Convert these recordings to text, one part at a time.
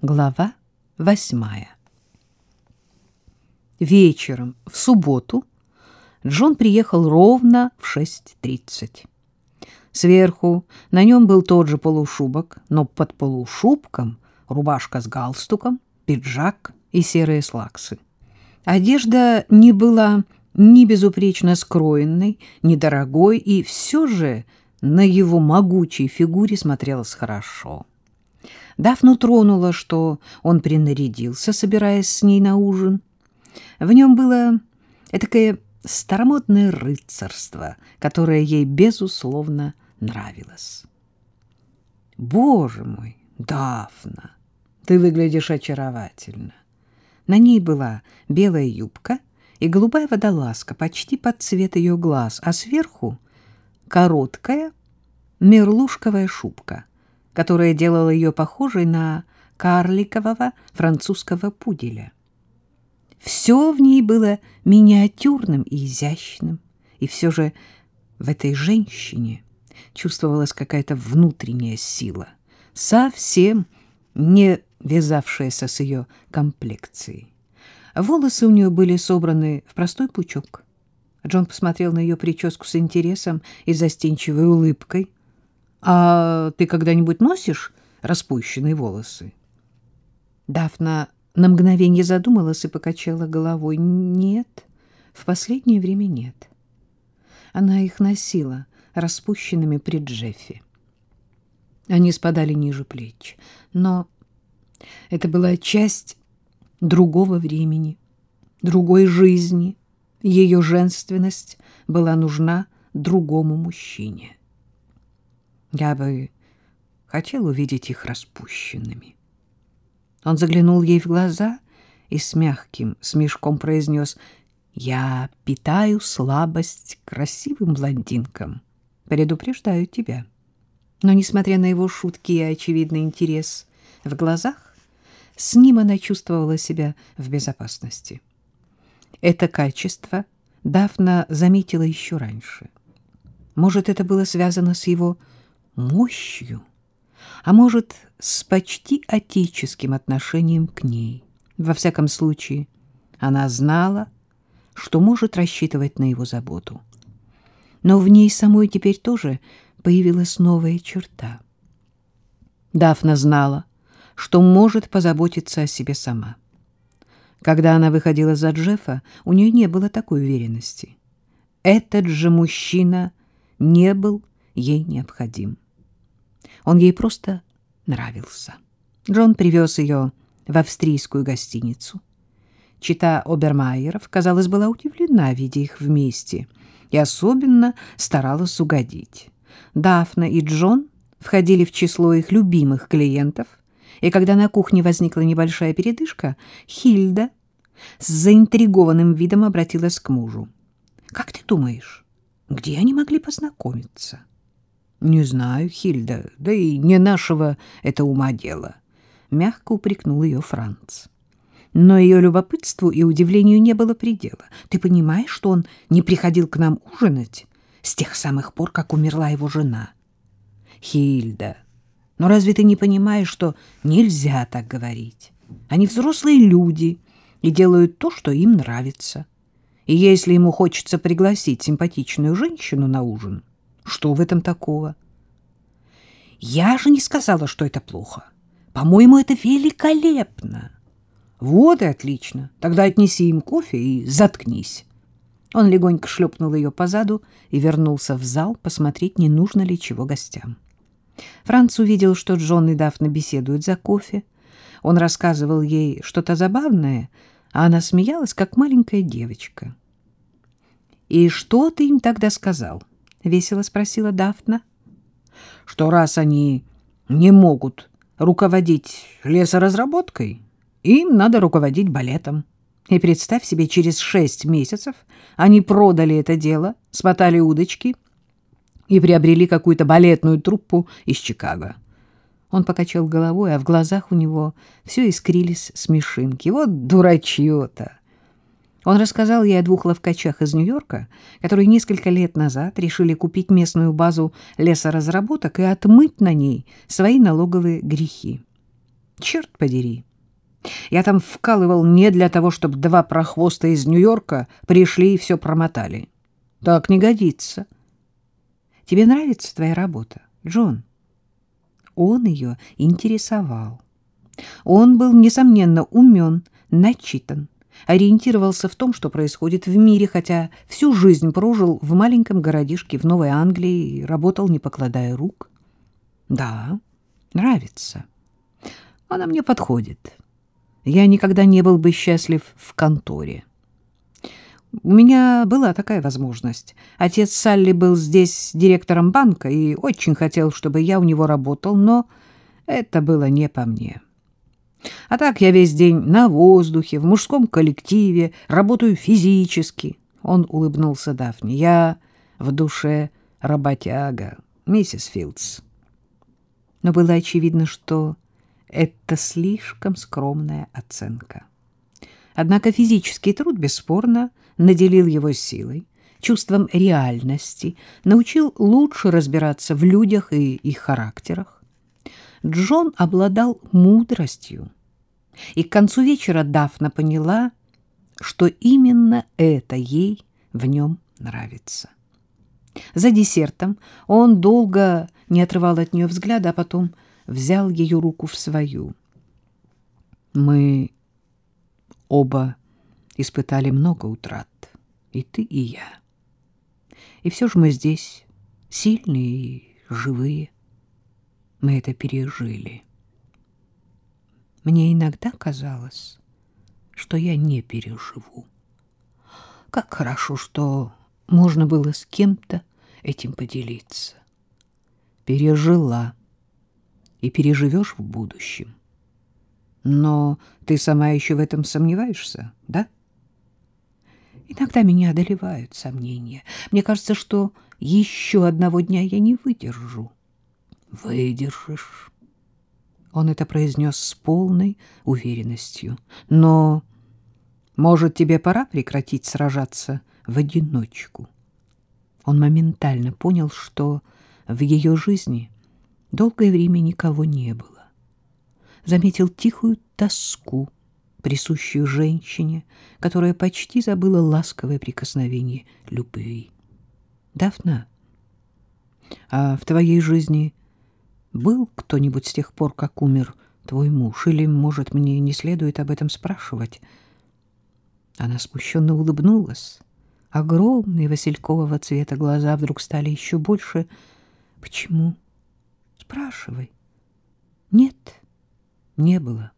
Глава восьмая Вечером в субботу Джон приехал ровно в 6.30. Сверху на нем был тот же полушубок, но под полушубком рубашка с галстуком, пиджак и серые слаксы. Одежда не была ни безупречно скроенной, ни дорогой, и все же на его могучей фигуре смотрелась хорошо. Дафну тронуло, что он принарядился, собираясь с ней на ужин. В нем было этакое старомодное рыцарство, которое ей, безусловно, нравилось. «Боже мой, Дафна, ты выглядишь очаровательно!» На ней была белая юбка и голубая водолазка почти под цвет ее глаз, а сверху короткая мерлушковая шубка — которая делала ее похожей на карликового французского пуделя. Все в ней было миниатюрным и изящным, и все же в этой женщине чувствовалась какая-то внутренняя сила, совсем не вязавшаяся с ее комплекцией. Волосы у нее были собраны в простой пучок. Джон посмотрел на ее прическу с интересом и застенчивой улыбкой. А ты когда-нибудь носишь распущенные волосы? Дафна на мгновение задумалась и покачала головой. Нет, в последнее время нет. Она их носила распущенными при Джеффе. Они спадали ниже плеч, но это была часть другого времени, другой жизни. Ее женственность была нужна другому мужчине. Я бы хотел увидеть их распущенными. Он заглянул ей в глаза и с мягким смешком произнес «Я питаю слабость красивым блондинкам. Предупреждаю тебя». Но, несмотря на его шутки и очевидный интерес в глазах, с ним она чувствовала себя в безопасности. Это качество Дафна заметила еще раньше. Может, это было связано с его мощью, а может, с почти отеческим отношением к ней. Во всяком случае, она знала, что может рассчитывать на его заботу. Но в ней самой теперь тоже появилась новая черта. Дафна знала, что может позаботиться о себе сама. Когда она выходила за Джеффа, у нее не было такой уверенности. Этот же мужчина не был ей необходим. Он ей просто нравился. Джон привез ее в австрийскую гостиницу. Чита Обермайеров, казалось, была удивлена, видя их вместе, и особенно старалась угодить. Дафна и Джон входили в число их любимых клиентов, и когда на кухне возникла небольшая передышка, Хильда с заинтригованным видом обратилась к мужу. «Как ты думаешь, где они могли познакомиться?» — Не знаю, Хильда, да и не нашего это ума дело. Мягко упрекнул ее Франц. Но ее любопытству и удивлению не было предела. Ты понимаешь, что он не приходил к нам ужинать с тех самых пор, как умерла его жена? Хильда, но разве ты не понимаешь, что нельзя так говорить? Они взрослые люди и делают то, что им нравится. И если ему хочется пригласить симпатичную женщину на ужин, что в этом такого? Я же не сказала, что это плохо. По-моему, это великолепно. Вот и отлично. Тогда отнеси им кофе и заткнись. Он легонько шлепнул ее по заду и вернулся в зал посмотреть, не нужно ли чего гостям. Франц увидел, что Джон и Дафна беседуют за кофе. Он рассказывал ей что-то забавное, а она смеялась, как маленькая девочка. «И что ты им тогда сказал?» — весело спросила Дафна. — Что раз они не могут руководить лесоразработкой, им надо руководить балетом. И представь себе, через шесть месяцев они продали это дело, смотали удочки и приобрели какую-то балетную труппу из Чикаго. Он покачал головой, а в глазах у него все искрились смешинки. Вот дурачье-то! Он рассказал ей о двух ловкачах из Нью-Йорка, которые несколько лет назад решили купить местную базу лесоразработок и отмыть на ней свои налоговые грехи. Черт подери! Я там вкалывал не для того, чтобы два прохвоста из Нью-Йорка пришли и все промотали. Так не годится. Тебе нравится твоя работа, Джон? Он ее интересовал. Он был, несомненно, умен, начитан, ориентировался в том, что происходит в мире, хотя всю жизнь прожил в маленьком городишке в Новой Англии и работал, не покладая рук. Да, нравится. Она мне подходит. Я никогда не был бы счастлив в конторе. У меня была такая возможность. Отец Салли был здесь директором банка и очень хотел, чтобы я у него работал, но это было не по мне. А так я весь день на воздухе, в мужском коллективе, работаю физически. Он улыбнулся Дафне. Я в душе работяга, миссис Филдс. Но было очевидно, что это слишком скромная оценка. Однако физический труд, бесспорно, наделил его силой, чувством реальности, научил лучше разбираться в людях и их характерах. Джон обладал мудростью, и к концу вечера Дафна поняла, что именно это ей в нем нравится. За десертом он долго не отрывал от нее взгляда, а потом взял ее руку в свою. Мы оба испытали много утрат, и ты, и я. И все же мы здесь сильные и живые. Мы это пережили. Мне иногда казалось, что я не переживу. Как хорошо, что можно было с кем-то этим поделиться. Пережила и переживешь в будущем. Но ты сама еще в этом сомневаешься, да? Иногда меня одолевают сомнения. Мне кажется, что еще одного дня я не выдержу. Выдержишь. Он это произнес с полной уверенностью. Но, может, тебе пора прекратить сражаться в одиночку? Он моментально понял, что в ее жизни долгое время никого не было. Заметил тихую тоску, присущую женщине, которая почти забыла ласковое прикосновение любви. Дафна, а в твоей жизни был кто-нибудь с тех пор, как умер твой муж? Или, может, мне не следует об этом спрашивать? Она смущенно улыбнулась. Огромные василькового цвета глаза вдруг стали еще больше. Почему? Спрашивай. Нет, не было.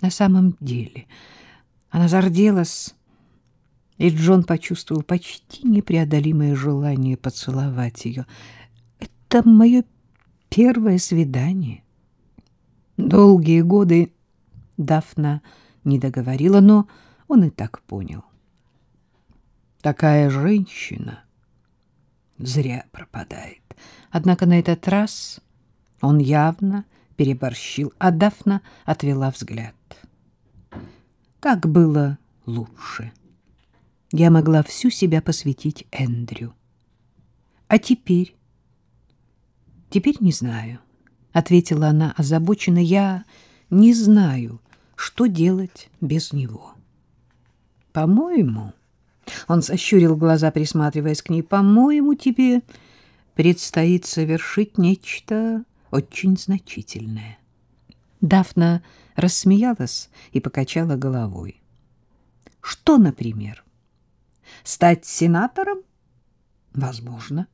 На самом деле. Она зарделась, и Джон почувствовал почти непреодолимое желание поцеловать ее. Это мое первое свидание. Долгие годы Дафна не договорила, но он и так понял. Такая женщина зря пропадает. Однако на этот раз он явно переборщил, а Дафна отвела взгляд. Так было лучше. Я могла всю себя посвятить Эндрю. А теперь Теперь не знаю, ответила она озабоченно. Я не знаю, что делать без него. По-моему, он сощурил глаза, присматриваясь к ней. По-моему, тебе предстоит совершить нечто очень значительное. Дафна рассмеялась и покачала головой. Что, например? Стать сенатором? Возможно,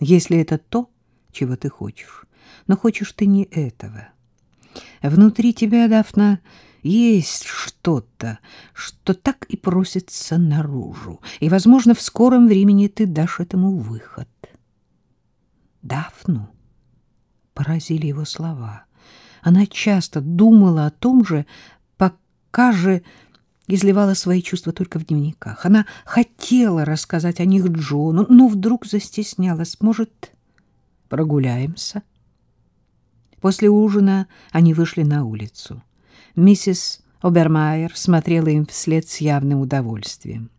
если это то, чего ты хочешь. Но хочешь ты не этого. Внутри тебя, Дафна, есть что-то, что так и просится наружу, и, возможно, в скором времени ты дашь этому выход. Дафну поразили его слова. Она часто думала о том же, пока же изливала свои чувства только в дневниках. Она хотела рассказать о них Джону, но вдруг застеснялась. Может, прогуляемся. После ужина они вышли на улицу. Миссис Обермайер смотрела им вслед с явным удовольствием.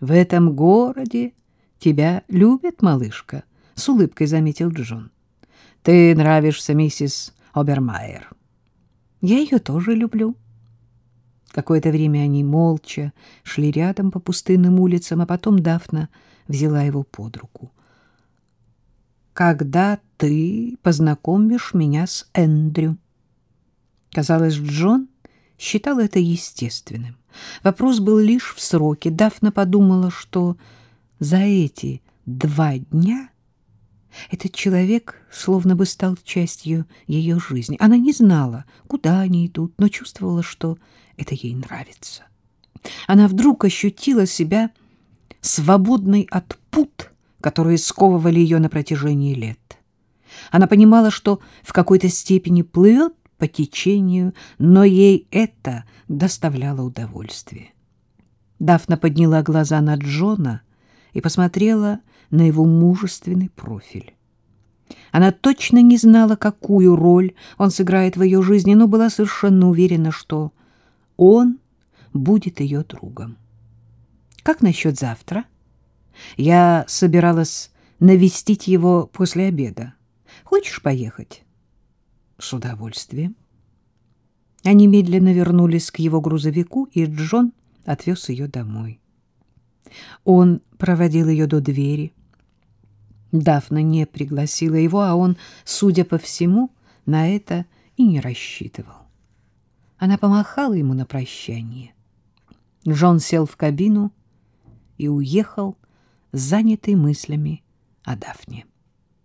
«В этом городе тебя любят, малышка», — с улыбкой заметил Джон. «Ты нравишься миссис Обермайер. Я ее тоже люблю. Какое-то время они молча шли рядом по пустынным улицам, а потом Дафна взяла его под руку. «Когда ты познакомишь меня с Эндрю?» Казалось, Джон считал это естественным. Вопрос был лишь в сроке. Дафна подумала, что за эти два дня этот человек словно бы стал частью ее жизни. Она не знала, куда они идут, но чувствовала, что это ей нравится. Она вдруг ощутила себя свободной от пут, которые сковывали ее на протяжении лет. Она понимала, что в какой-то степени плывет по течению, но ей это доставляло удовольствие. Дафна подняла глаза на Джона и посмотрела на его мужественный профиль. Она точно не знала, какую роль он сыграет в ее жизни, но была совершенно уверена, что он будет ее другом. Как насчет завтра? Я собиралась навестить его после обеда. Хочешь поехать? С удовольствием. Они медленно вернулись к его грузовику, и Джон отвез ее домой. Он проводил ее до двери. Дафна не пригласила его, а он, судя по всему, на это и не рассчитывал. Она помахала ему на прощание. Джон сел в кабину и уехал, занятый мыслями о Дафне.